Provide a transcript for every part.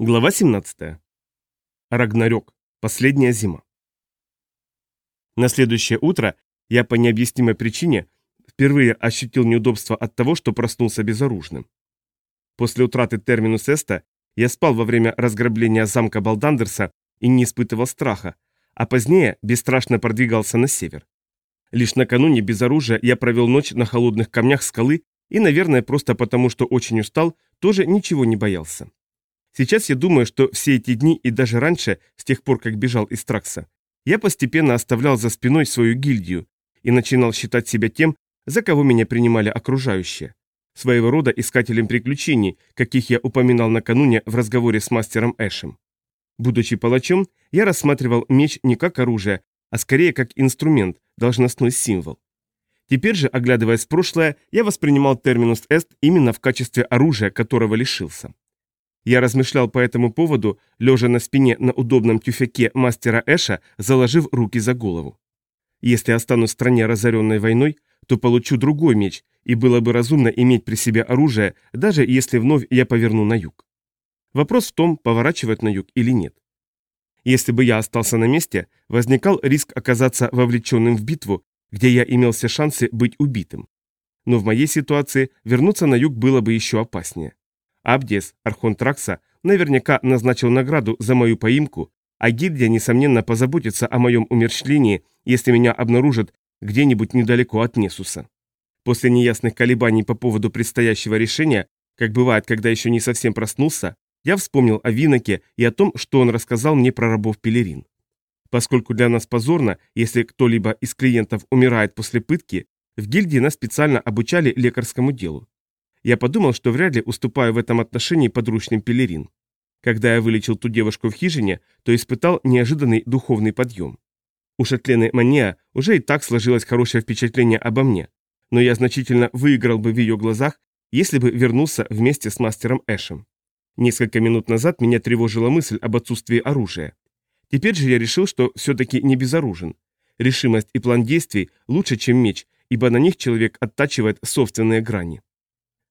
Глава 17. Рагнарёк. Последняя зима. На следующее утро я по необъяснимой причине впервые ощутил неудобство от того, что проснулся безоружным. После утраты терминус эста я спал во время разграбления замка Балдандерса и не испытывал страха, а позднее бесстрашно продвигался на север. Лишь накануне без оружия я провел ночь на холодных камнях скалы и, наверное, просто потому, что очень устал, тоже ничего не боялся. Сейчас я думаю, что все эти дни и даже раньше, с тех пор, как бежал из Тракса, я постепенно оставлял за спиной свою гильдию и начинал считать себя тем, за кого меня принимали окружающие. Своего рода искателем приключений, каких я упоминал накануне в разговоре с мастером Эшем. Будучи палачом, я рассматривал меч не как оружие, а скорее как инструмент, должностной символ. Теперь же, оглядываясь в прошлое, я воспринимал терминус эст именно в качестве оружия, которого лишился. Я размышлял по этому поводу, лежа на спине на удобном тюфяке мастера Эша, заложив руки за голову. Если останусь в стране, разоренной войной, то получу другой меч, и было бы разумно иметь при себе оружие, даже если вновь я поверну на юг. Вопрос в том, поворачивать на юг или нет. Если бы я остался на месте, возникал риск оказаться вовлеченным в битву, где я имел все шансы быть убитым. Но в моей ситуации вернуться на юг было бы еще опаснее. Абдиес, архонт Тракса, наверняка назначил награду за мою поимку, а гильдия, несомненно, позаботится о моем умерщвлении, если меня обнаружат где-нибудь недалеко от Несуса. После неясных колебаний по поводу предстоящего решения, как бывает, когда еще не совсем проснулся, я вспомнил о Виноке и о том, что он рассказал мне про рабов Пелерин. Поскольку для нас позорно, если кто-либо из клиентов умирает после пытки, в гильдии нас специально обучали лекарскому делу. Я подумал, что вряд ли уступаю в этом отношении подручным пелерин. Когда я вылечил ту девушку в хижине, то испытал неожиданный духовный подъем. У Шатлены Мания уже и так сложилось хорошее впечатление обо мне, но я значительно выиграл бы в ее глазах, если бы вернулся вместе с мастером Эшем. Несколько минут назад меня тревожила мысль об отсутствии оружия. Теперь же я решил, что все-таки не безоружен. Решимость и план действий лучше, чем меч, ибо на них человек оттачивает собственные грани.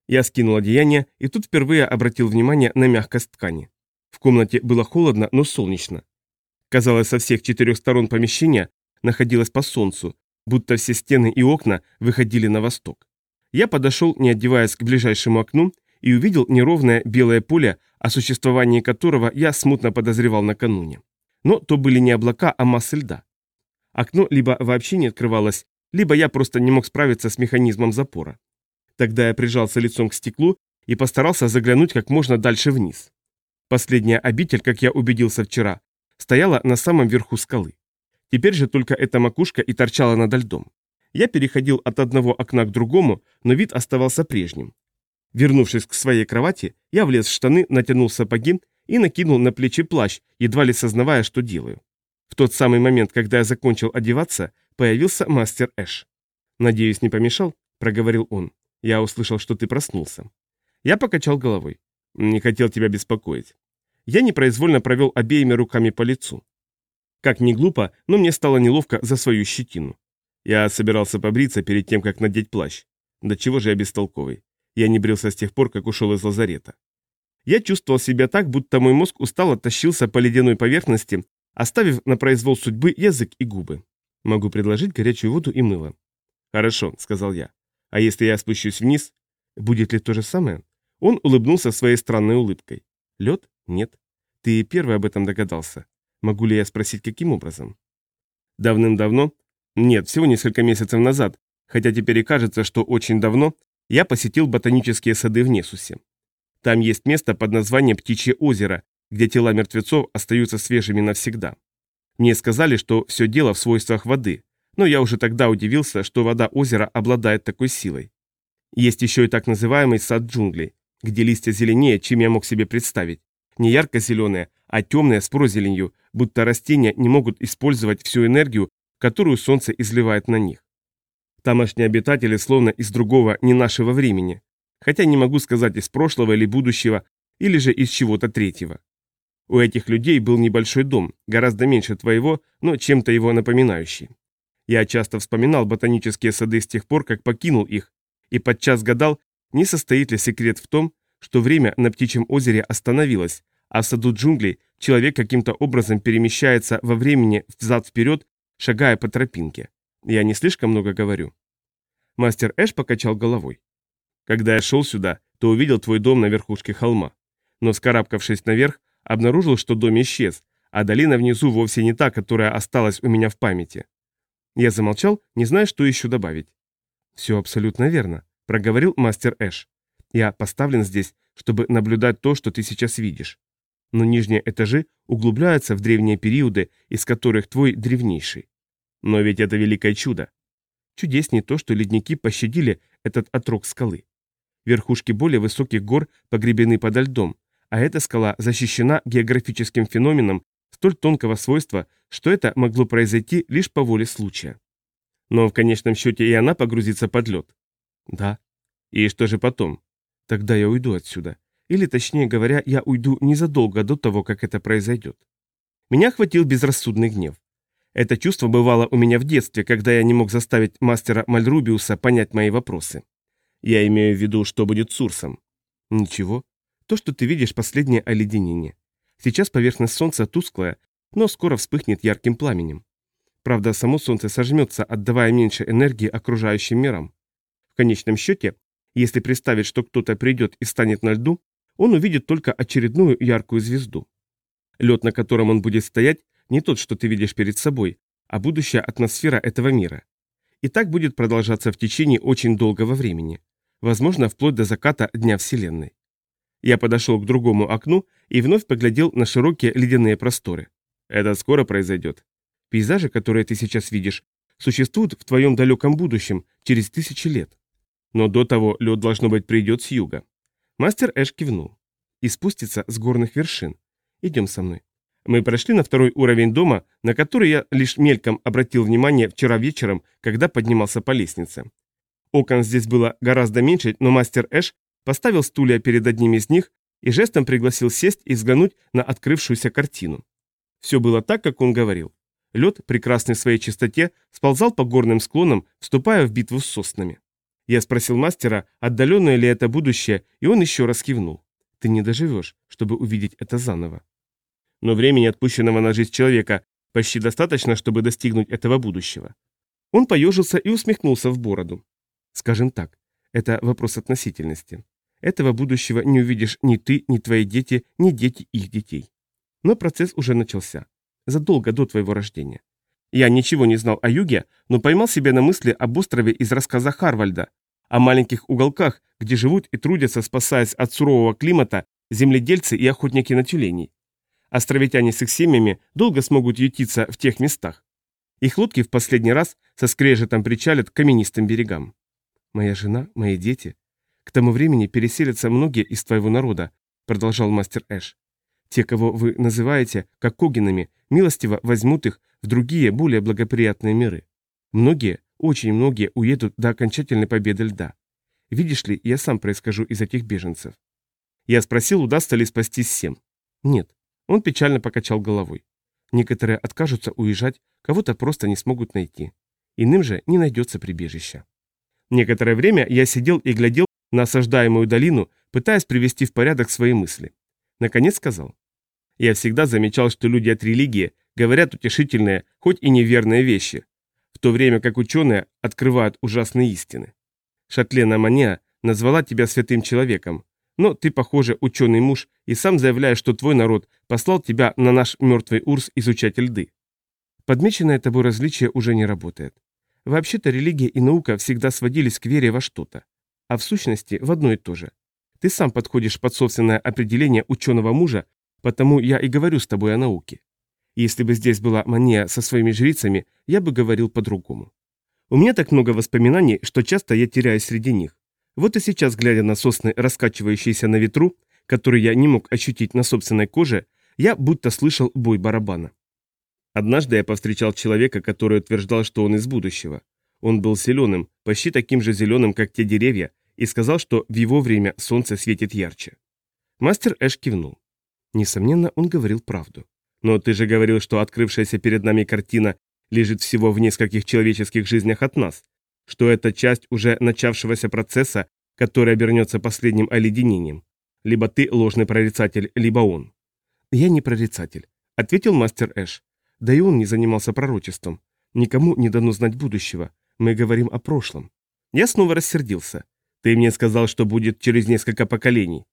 Я скинул одеяние и тут впервые обратил внимание на мягкость ткани. В комнате было холодно, но солнечно. Казалось, со всех четырех сторон помещения находилось по солнцу, будто все стены и окна выходили на восток. Я подошел, не одеваясь к ближайшему окну, и увидел неровное белое поле, о существовании которого я смутно подозревал накануне. Но то были не облака, а массы льда. Окно либо вообще не открывалось, либо я просто не мог справиться с механизмом запора. Тогда я прижался лицом к стеклу и постарался заглянуть как можно дальше вниз. Последняя обитель, как я убедился вчера, стояла на самом верху скалы. Теперь же только эта макушка и торчала над льдом. Я переходил от одного окна к другому, но вид оставался прежним. Вернувшись к своей кровати, я влез в штаны, натянул сапоги и накинул на плечи плащ, едва ли сознавая, что делаю. В тот самый момент, когда я закончил одеваться, появился мастер Эш. «Надеюсь, не помешал?» – проговорил он. Я услышал, что ты проснулся. Я покачал головой. Не хотел тебя беспокоить. Я непроизвольно провел обеими руками по лицу. Как ни глупо, но мне стало неловко за свою щетину. Я собирался побриться перед тем, как надеть плащ. Да чего же я бестолковый? Я не брился с тех пор, как ушел из лазарета. Я чувствовал себя так, будто мой мозг устало тащился по ледяной поверхности, оставив на произвол судьбы язык и губы. Могу предложить горячую воду и мыло. «Хорошо», — сказал я. А если я спущусь вниз, будет ли то же самое? Он улыбнулся своей странной улыбкой. Лед? Нет. Ты первый об этом догадался. Могу ли я спросить, каким образом? Давным-давно? Нет, всего несколько месяцев назад, хотя теперь и кажется, что очень давно, я посетил ботанические сады в Несусе. Там есть место под названием Птичье озеро, где тела мертвецов остаются свежими навсегда. Мне сказали, что все дело в свойствах воды, но я уже тогда удивился, что вода озера обладает такой силой. Есть еще и так называемый сад джунглей, где листья зеленее, чем я мог себе представить. Не ярко-зеленые, а темные с прозеленью, будто растения не могут использовать всю энергию, которую солнце изливает на них. Тамошние обитатели словно из другого, не нашего времени. Хотя не могу сказать из прошлого или будущего, или же из чего-то третьего. У этих людей был небольшой дом, гораздо меньше твоего, но чем-то его напоминающий. Я часто вспоминал ботанические сады с тех пор, как покинул их, и подчас гадал, не состоит ли секрет в том, что время на Птичьем озере остановилось, а в саду джунглей человек каким-то образом перемещается во времени взад-вперед, шагая по тропинке. Я не слишком много говорю. Мастер Эш покачал головой. Когда я шел сюда, то увидел твой дом на верхушке холма. Но вскарабкавшись наверх, обнаружил, что дом исчез, а долина внизу вовсе не та, которая осталась у меня в памяти. Я замолчал, не зная, что еще добавить. «Все абсолютно верно», — проговорил мастер Эш. «Я поставлен здесь, чтобы наблюдать то, что ты сейчас видишь. Но нижние этажи углубляются в древние периоды, из которых твой древнейший. Но ведь это великое чудо. Чудеснее то, что ледники пощадили этот отрог скалы. Верхушки более высоких гор погребены подо льдом, а эта скала защищена географическим феноменом столь тонкого свойства, что это могло произойти лишь по воле случая. Но в конечном счете и она погрузится под лед. Да. И что же потом? Тогда я уйду отсюда. Или, точнее говоря, я уйду незадолго до того, как это произойдет. Меня охватил безрассудный гнев. Это чувство бывало у меня в детстве, когда я не мог заставить мастера Мальрубиуса понять мои вопросы. Я имею в виду, что будет с Урсом. Ничего. То, что ты видишь, последнее оледенение. Сейчас поверхность Солнца тусклая, но скоро вспыхнет ярким пламенем. Правда, само Солнце сожмется, отдавая меньше энергии окружающим мирам. В конечном счете, если представить, что кто-то придет и станет на льду, он увидит только очередную яркую звезду. Лед, на котором он будет стоять, не тот, что ты видишь перед собой, а будущая атмосфера этого мира. И так будет продолжаться в течение очень долгого времени, возможно, вплоть до заката Дня Вселенной. Я подошел к другому окну и вновь поглядел на широкие ледяные просторы. Это скоро произойдет. Пейзажи, которые ты сейчас видишь, существуют в твоем далеком будущем, через тысячи лет. Но до того лед, должно быть, придет с юга. Мастер Эш кивнул. И спустится с горных вершин. Идем со мной. Мы прошли на второй уровень дома, на который я лишь мельком обратил внимание вчера вечером, когда поднимался по лестнице. Окон здесь было гораздо меньше, но мастер Эш поставил стулья перед одним из них и жестом пригласил сесть и взглянуть на открывшуюся картину. Все было так, как он говорил. Лед, прекрасный в своей чистоте, сползал по горным склонам, вступая в битву с соснами. Я спросил мастера, отдаленное ли это будущее, и он еще раз кивнул. Ты не доживешь, чтобы увидеть это заново. Но времени, отпущенного на жизнь человека, почти достаточно, чтобы достигнуть этого будущего. Он поежился и усмехнулся в бороду. Скажем так, это вопрос относительности. Этого будущего не увидишь ни ты, ни твои дети, ни дети их детей. Но процесс уже начался. Задолго до твоего рождения. Я ничего не знал о юге, но поймал себя на мысли об острове из рассказа Харвальда, о маленьких уголках, где живут и трудятся, спасаясь от сурового климата, земледельцы и охотники на тюленей. Островитяне с их семьями долго смогут ютиться в тех местах. Их лодки в последний раз со скрежетом причалят к каменистым берегам. Моя жена, мои дети, к тому времени переселятся многие из твоего народа, продолжал мастер Эш. Те, кого вы называете как когинами, милостиво возьмут их в другие, более благоприятные миры. Многие, очень многие уедут до окончательной победы льда. Видишь ли, я сам происхожу из этих беженцев. Я спросил, удастся ли спастись всем. Нет. Он печально покачал головой. Некоторые откажутся уезжать, кого-то просто не смогут найти. Иным же не найдется прибежища. Некоторое время я сидел и глядел на осаждаемую долину, пытаясь привести в порядок свои мысли. Наконец сказал. Я всегда замечал, что люди от религии говорят утешительные, хоть и неверные вещи, в то время как ученые открывают ужасные истины. Шатлена Мания назвала тебя святым человеком, но ты, похоже, ученый муж и сам заявляешь, что твой народ послал тебя на наш мертвый Урс изучать льды. Подмеченное тобой различие уже не работает. Вообще-то религия и наука всегда сводились к вере во что-то а в сущности в одно и то же. Ты сам подходишь под собственное определение ученого мужа, потому я и говорю с тобой о науке. Если бы здесь была мания со своими жрицами, я бы говорил по-другому. У меня так много воспоминаний, что часто я теряюсь среди них. Вот и сейчас, глядя на сосны, раскачивающиеся на ветру, которые я не мог ощутить на собственной коже, я будто слышал бой барабана. Однажды я повстречал человека, который утверждал, что он из будущего. Он был зеленым, почти таким же зеленым, как те деревья, и сказал, что в его время солнце светит ярче. Мастер Эш кивнул. Несомненно, он говорил правду. Но ты же говорил, что открывшаяся перед нами картина лежит всего в нескольких человеческих жизнях от нас, что это часть уже начавшегося процесса, который обернется последним оледенением. Либо ты ложный прорицатель, либо он. Я не прорицатель, ответил мастер Эш. Да и он не занимался пророчеством. Никому не дано знать будущего. Мы говорим о прошлом. Я снова рассердился. Ты мне сказал, что будет через несколько поколений.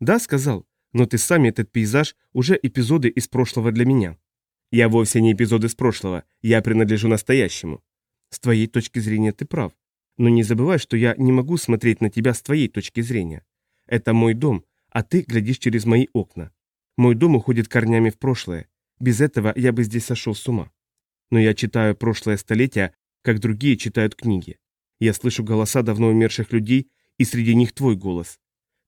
Да, сказал. Но ты сами этот пейзаж уже эпизоды из прошлого для меня. Я вовсе не эпизод из прошлого. Я принадлежу настоящему. С твоей точки зрения ты прав. Но не забывай, что я не могу смотреть на тебя с твоей точки зрения. Это мой дом, а ты глядишь через мои окна. Мой дом уходит корнями в прошлое. Без этого я бы здесь сошел с ума. Но я читаю прошлое столетие, как другие читают книги. Я слышу голоса давно умерших людей, и среди них твой голос.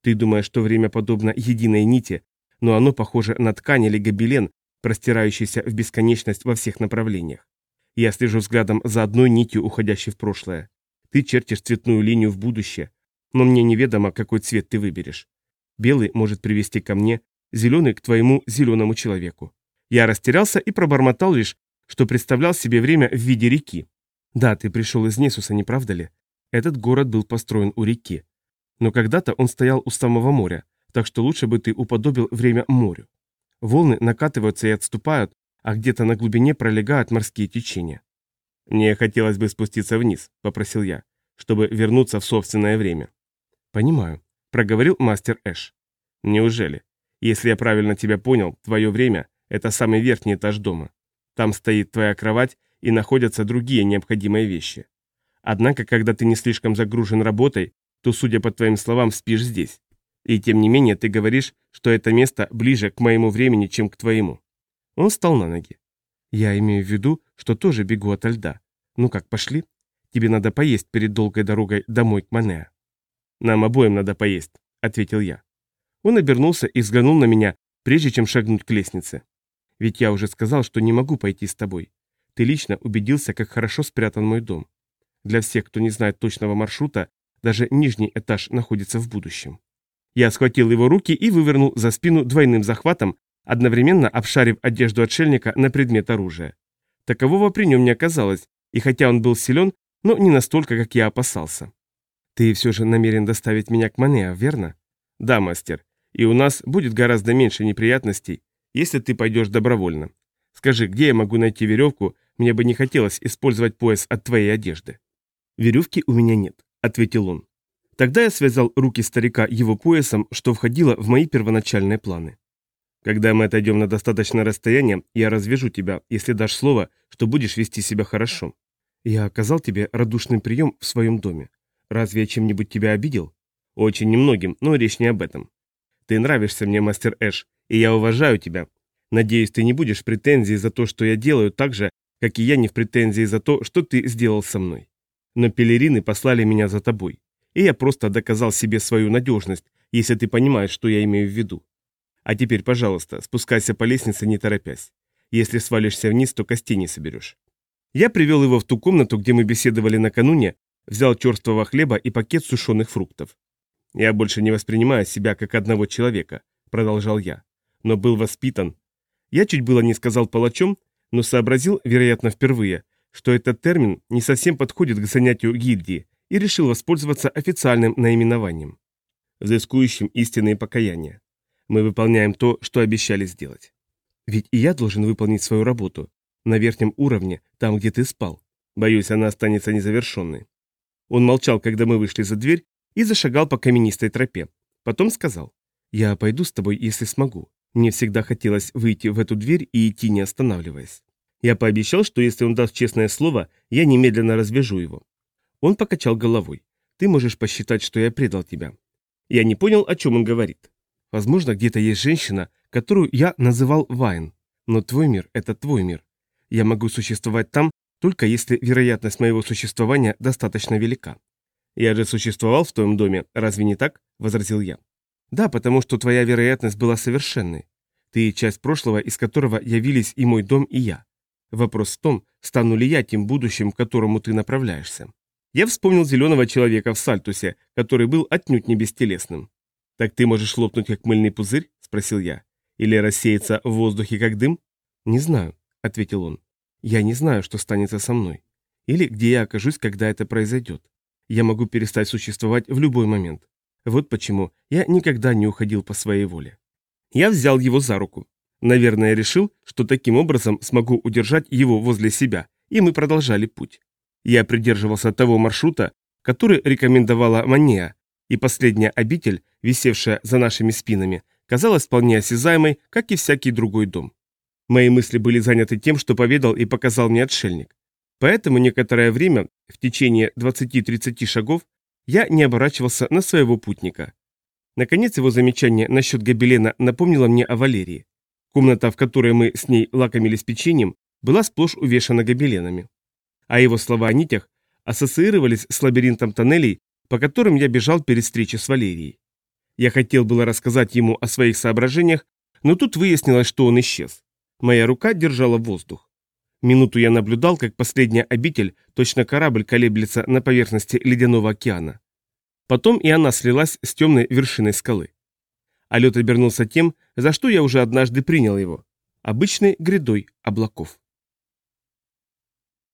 Ты думаешь, что время подобно единой нити, но оно похоже на ткань или гобелен, простирающийся в бесконечность во всех направлениях. Я слежу взглядом за одной нитью, уходящей в прошлое. Ты чертишь цветную линию в будущее, но мне неведомо, какой цвет ты выберешь. Белый может привести ко мне, зеленый к твоему зеленому человеку. Я растерялся и пробормотал лишь, что представлял себе время в виде реки. Да, ты пришел из Несуса, не правда ли? Этот город был построен у реки. Но когда-то он стоял у самого моря, так что лучше бы ты уподобил время морю. Волны накатываются и отступают, а где-то на глубине пролегают морские течения. «Мне хотелось бы спуститься вниз», — попросил я, чтобы вернуться в собственное время. «Понимаю», — проговорил мастер Эш. «Неужели? Если я правильно тебя понял, твое время — это самый верхний этаж дома. Там стоит твоя кровать и находятся другие необходимые вещи. Однако, когда ты не слишком загружен работой, то, судя по твоим словам, спишь здесь. И тем не менее ты говоришь, что это место ближе к моему времени, чем к твоему. Он встал на ноги. Я имею в виду, что тоже бегу ото льда. Ну как, пошли? Тебе надо поесть перед долгой дорогой домой к Манеа. Нам обоим надо поесть, ответил я. Он обернулся и взглянул на меня, прежде чем шагнуть к лестнице. Ведь я уже сказал, что не могу пойти с тобой. Ты лично убедился, как хорошо спрятан мой дом. Для всех, кто не знает точного маршрута, даже нижний этаж находится в будущем. Я схватил его руки и вывернул за спину двойным захватом, одновременно обшарив одежду отшельника на предмет оружия. Такового при нем не оказалось, и хотя он был силен, но не настолько, как я опасался. «Ты все же намерен доставить меня к Манеа, верно?» «Да, мастер, и у нас будет гораздо меньше неприятностей, если ты пойдешь добровольно. Скажи, где я могу найти веревку, мне бы не хотелось использовать пояс от твоей одежды». «Веревки у меня нет», — ответил он. Тогда я связал руки старика его поясом, что входило в мои первоначальные планы. Когда мы отойдем на достаточное расстояние, я развяжу тебя, если дашь слово, что будешь вести себя хорошо. Я оказал тебе радушный прием в своем доме. Разве я чем-нибудь тебя обидел? Очень немногим, но речь не об этом. Ты нравишься мне, мастер Эш, и я уважаю тебя. Надеюсь, ты не будешь в претензии за то, что я делаю так же, как и я не в претензии за то, что ты сделал со мной. Но пелерины послали меня за тобой, и я просто доказал себе свою надежность, если ты понимаешь, что я имею в виду. А теперь, пожалуйста, спускайся по лестнице, не торопясь. Если свалишься вниз, то костей не соберешь. Я привел его в ту комнату, где мы беседовали накануне, взял черствого хлеба и пакет сушеных фруктов. «Я больше не воспринимаю себя как одного человека», — продолжал я, — «но был воспитан». Я чуть было не сказал палачом, но сообразил, вероятно, впервые, что этот термин не совсем подходит к занятию гильдии и решил воспользоваться официальным наименованием. Взыскующим истинные покаяния. Мы выполняем то, что обещали сделать. Ведь и я должен выполнить свою работу. На верхнем уровне, там, где ты спал. Боюсь, она останется незавершенной. Он молчал, когда мы вышли за дверь, и зашагал по каменистой тропе. Потом сказал, «Я пойду с тобой, если смогу. Мне всегда хотелось выйти в эту дверь и идти, не останавливаясь. Я пообещал, что если он даст честное слово, я немедленно развяжу его. Он покачал головой. Ты можешь посчитать, что я предал тебя. Я не понял, о чем он говорит. Возможно, где-то есть женщина, которую я называл Вайн. Но твой мир – это твой мир. Я могу существовать там, только если вероятность моего существования достаточно велика. Я же существовал в твоем доме, разве не так? Возразил я. Да, потому что твоя вероятность была совершенной. Ты часть прошлого, из которого явились и мой дом, и я. Вопрос в том, стану ли я тем будущим, к которому ты направляешься. Я вспомнил зеленого человека в Сальтусе, который был отнюдь не бестелесным. «Так ты можешь лопнуть, как мыльный пузырь?» – спросил я. «Или рассеяться в воздухе, как дым?» «Не знаю», – ответил он. «Я не знаю, что станется со мной. Или где я окажусь, когда это произойдет. Я могу перестать существовать в любой момент. Вот почему я никогда не уходил по своей воле». Я взял его за руку. Наверное, решил, что таким образом смогу удержать его возле себя, и мы продолжали путь. Я придерживался того маршрута, который рекомендовала Манея, и последняя обитель, висевшая за нашими спинами, казалась вполне осязаемой, как и всякий другой дом. Мои мысли были заняты тем, что поведал и показал мне отшельник. Поэтому некоторое время, в течение 20-30 шагов, я не оборачивался на своего путника. Наконец его замечание насчет гобелена напомнило мне о Валерии. Комната, в которой мы с ней лакомились печеньем, была сплошь увешана гобеленами. А его слова о нитях ассоциировались с лабиринтом тоннелей, по которым я бежал перед встречей с Валерией. Я хотел было рассказать ему о своих соображениях, но тут выяснилось, что он исчез. Моя рука держала воздух. Минуту я наблюдал, как последняя обитель, точно корабль, колеблется на поверхности ледяного океана. Потом и она слилась с темной вершиной скалы. А лед обернулся тем, за что я уже однажды принял его – обычной грядой облаков.